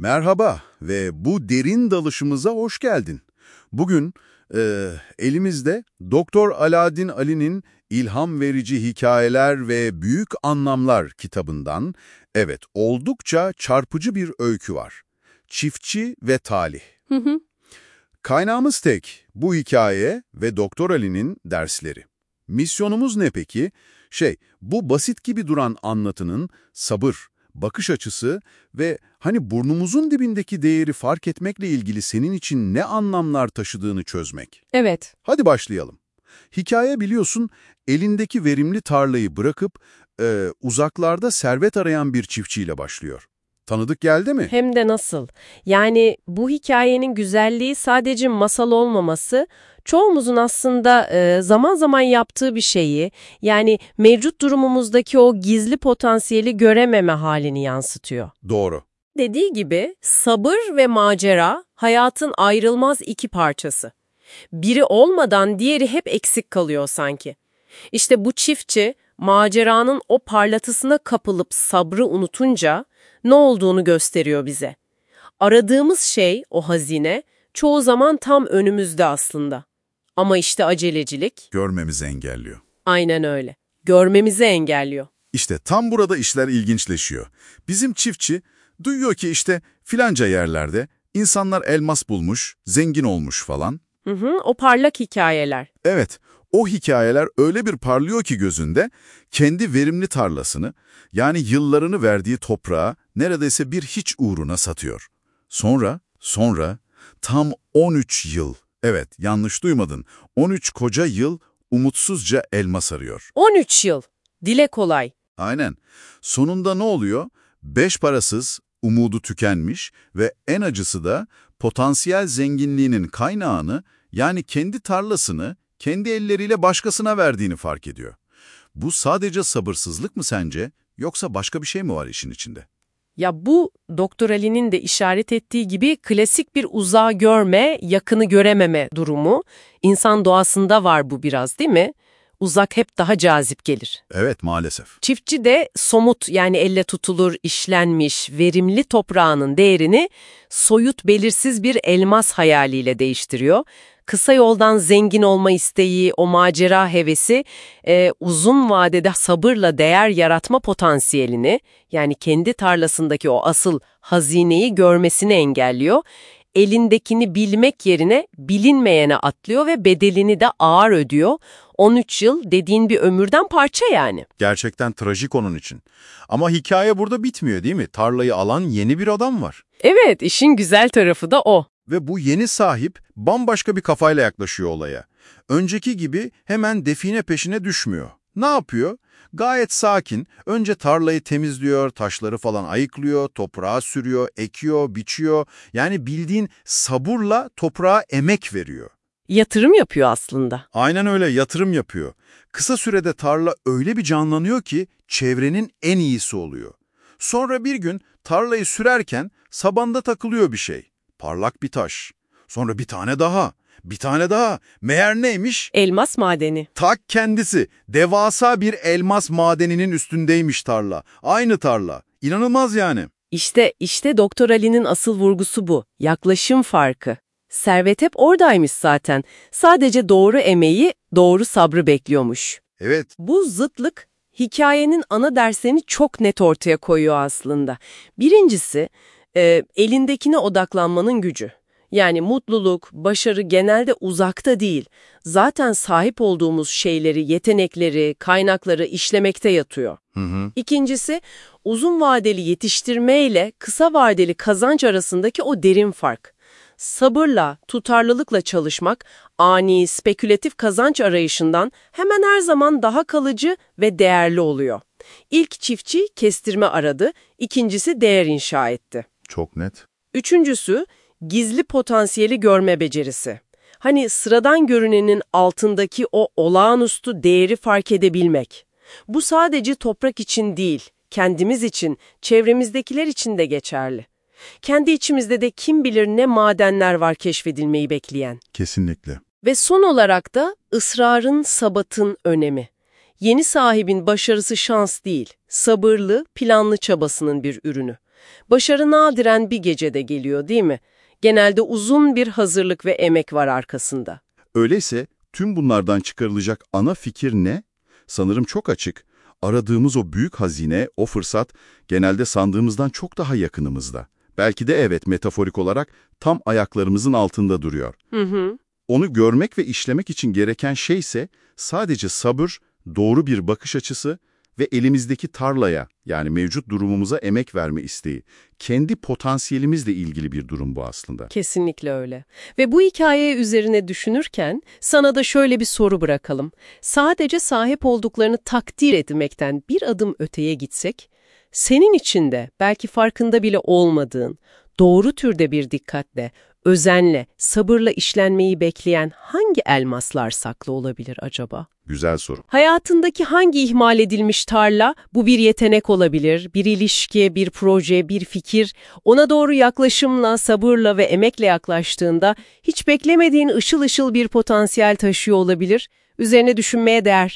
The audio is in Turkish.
Merhaba ve bu derin dalışımıza hoş geldin. Bugün e, elimizde Doktor Alaaddin Ali'nin İlham Verici Hikayeler ve Büyük Anlamlar kitabından, evet oldukça çarpıcı bir öykü var. Çiftçi ve Talih. Hı hı. Kaynağımız tek, bu hikaye ve Doktor Ali'nin dersleri. Misyonumuz ne peki? Şey, bu basit gibi duran anlatının sabır, bakış açısı ve hani burnumuzun dibindeki değeri fark etmekle ilgili senin için ne anlamlar taşıdığını çözmek. Evet. Hadi başlayalım. Hikaye biliyorsun elindeki verimli tarlayı bırakıp e, uzaklarda servet arayan bir çiftçiyle başlıyor. Tanıdık geldi mi? Hem de nasıl? Yani bu hikayenin güzelliği sadece masal olmaması, çoğumuzun aslında e, zaman zaman yaptığı bir şeyi, yani mevcut durumumuzdaki o gizli potansiyeli görememe halini yansıtıyor. Doğru. Dediği gibi sabır ve macera hayatın ayrılmaz iki parçası. Biri olmadan diğeri hep eksik kalıyor sanki. İşte bu çiftçi maceranın o parlatısına kapılıp sabrı unutunca ne olduğunu gösteriyor bize. Aradığımız şey, o hazine, çoğu zaman tam önümüzde aslında. Ama işte acelecilik, Görmemizi engelliyor. aynen öyle. Görmemizi engelliyor. İşte tam burada işler ilginçleşiyor. Bizim çiftçi duyuyor ki işte filanca yerlerde insanlar elmas bulmuş, zengin olmuş falan. Hı hı, o parlak hikayeler. Evet, o hikayeler öyle bir parlıyor ki gözünde, kendi verimli tarlasını, yani yıllarını verdiği toprağı neredeyse bir hiç uğruna satıyor. Sonra, sonra tam 13 yıl, evet yanlış duymadın, 13 koca yıl umutsuzca elmas arıyor. 13 yıl. Dile kolay. Aynen. Sonunda ne oluyor? Beş parasız, umudu tükenmiş ve en acısı da potansiyel zenginliğinin kaynağını yani kendi tarlasını kendi elleriyle başkasına verdiğini fark ediyor. Bu sadece sabırsızlık mı sence yoksa başka bir şey mi var işin içinde? Ya bu Doktor Ali'nin de işaret ettiği gibi klasik bir uzağı görme, yakını görememe durumu. İnsan doğasında var bu biraz değil mi? Uzak hep daha cazip gelir. Evet maalesef. Çiftçi de somut yani elle tutulur, işlenmiş, verimli toprağının değerini soyut belirsiz bir elmas hayaliyle değiştiriyor. Kısa yoldan zengin olma isteği, o macera hevesi, e, uzun vadede sabırla değer yaratma potansiyelini, yani kendi tarlasındaki o asıl hazineyi görmesini engelliyor. Elindekini bilmek yerine bilinmeyene atlıyor ve bedelini de ağır ödüyor. 13 yıl dediğin bir ömürden parça yani. Gerçekten trajik onun için. Ama hikaye burada bitmiyor değil mi? Tarlayı alan yeni bir adam var. Evet, işin güzel tarafı da o. Ve bu yeni sahip bambaşka bir kafayla yaklaşıyor olaya. Önceki gibi hemen define peşine düşmüyor. Ne yapıyor? Gayet sakin. Önce tarlayı temizliyor, taşları falan ayıklıyor, toprağa sürüyor, ekiyor, biçiyor. Yani bildiğin sabırla toprağa emek veriyor. Yatırım yapıyor aslında. Aynen öyle yatırım yapıyor. Kısa sürede tarla öyle bir canlanıyor ki çevrenin en iyisi oluyor. Sonra bir gün tarlayı sürerken sabanda takılıyor bir şey. Parlak bir taş. Sonra bir tane daha. Bir tane daha. Meğer neymiş? Elmas madeni. Tak kendisi. Devasa bir elmas madeninin üstündeymiş tarla. Aynı tarla. İnanılmaz yani. İşte, işte Doktor Ali'nin asıl vurgusu bu. Yaklaşım farkı. Servet hep oradaymış zaten. Sadece doğru emeği, doğru sabrı bekliyormuş. Evet. Bu zıtlık hikayenin ana derslerini çok net ortaya koyuyor aslında. Birincisi, e, elindekine odaklanmanın gücü. Yani mutluluk, başarı genelde uzakta değil. Zaten sahip olduğumuz şeyleri, yetenekleri, kaynakları işlemekte yatıyor. Hı hı. İkincisi, uzun vadeli yetiştirme ile kısa vadeli kazanç arasındaki o derin fark. Sabırla, tutarlılıkla çalışmak, ani, spekülatif kazanç arayışından hemen her zaman daha kalıcı ve değerli oluyor. İlk çiftçi kestirme aradı, ikincisi değer inşa etti. Çok net. Üçüncüsü, gizli potansiyeli görme becerisi. Hani sıradan görünenin altındaki o olağanüstü değeri fark edebilmek. Bu sadece toprak için değil, kendimiz için, çevremizdekiler için de geçerli. Kendi içimizde de kim bilir ne madenler var keşfedilmeyi bekleyen. Kesinlikle. Ve son olarak da ısrarın, sabatın önemi. Yeni sahibin başarısı şans değil, sabırlı, planlı çabasının bir ürünü. Başarı nadiren bir gecede geliyor değil mi? Genelde uzun bir hazırlık ve emek var arkasında. Öyleyse tüm bunlardan çıkarılacak ana fikir ne? Sanırım çok açık. Aradığımız o büyük hazine, o fırsat genelde sandığımızdan çok daha yakınımızda. Belki de evet metaforik olarak tam ayaklarımızın altında duruyor. Hı hı. Onu görmek ve işlemek için gereken şey ise sadece sabır, doğru bir bakış açısı ve elimizdeki tarlaya yani mevcut durumumuza emek verme isteği. Kendi potansiyelimizle ilgili bir durum bu aslında. Kesinlikle öyle. Ve bu hikaye üzerine düşünürken sana da şöyle bir soru bırakalım. Sadece sahip olduklarını takdir etmekten bir adım öteye gitsek, senin içinde belki farkında bile olmadığın, doğru türde bir dikkatle, özenle, sabırla işlenmeyi bekleyen hangi elmaslar saklı olabilir acaba? Güzel soru. Hayatındaki hangi ihmal edilmiş tarla, bu bir yetenek olabilir, bir ilişki, bir proje, bir fikir, ona doğru yaklaşımla, sabırla ve emekle yaklaştığında hiç beklemediğin ışıl ışıl bir potansiyel taşıyor olabilir, üzerine düşünmeye değer.